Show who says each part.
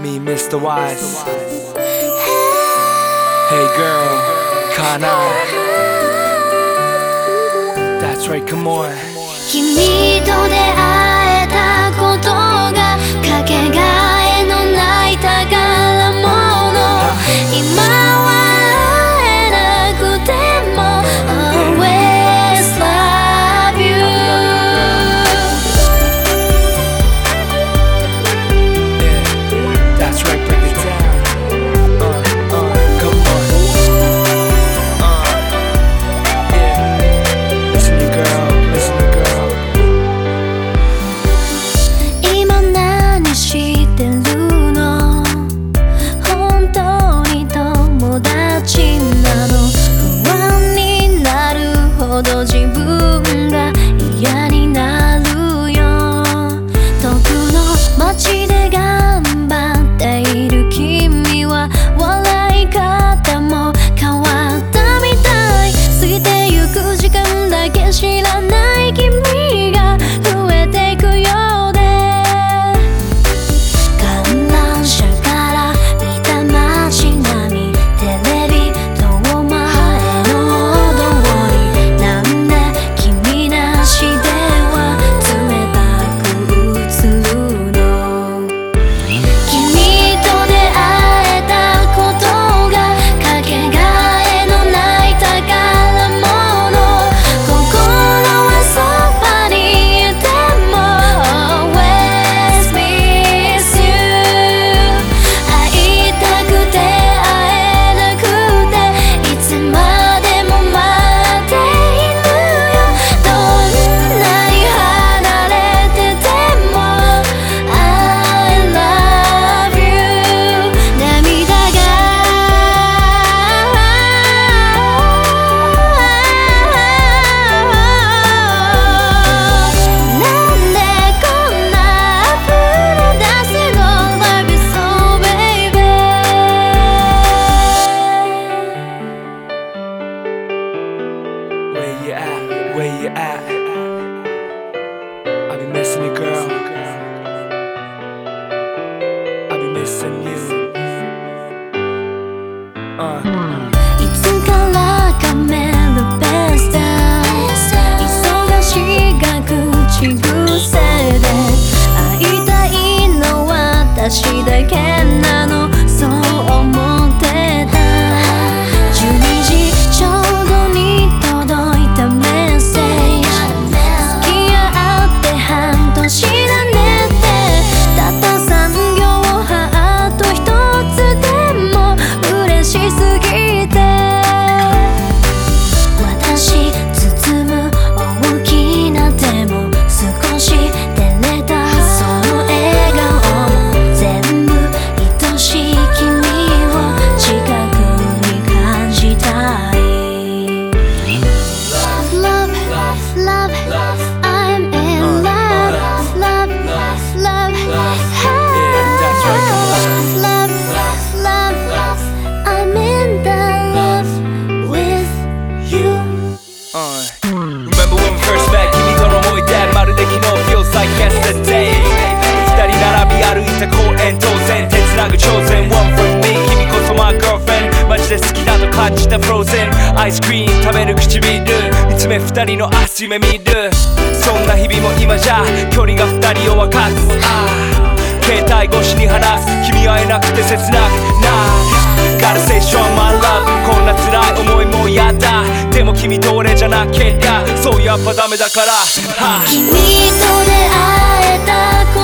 Speaker 1: Me, Mr. Wise. Hey, girl, Kana. That's right, come on.
Speaker 2: 君と出会えたことがかけがえ
Speaker 1: アイスクリーム食べる唇いつめ二人の明日夢見るそんな日々も今じゃ距離が二人を分かる携帯越しに話す君会えなくて切なくない Gotta say show my love こんな辛い思いもやだでも君と俺じゃなけりゃそうやっぱダメだから、はあ、
Speaker 2: 君と出会えた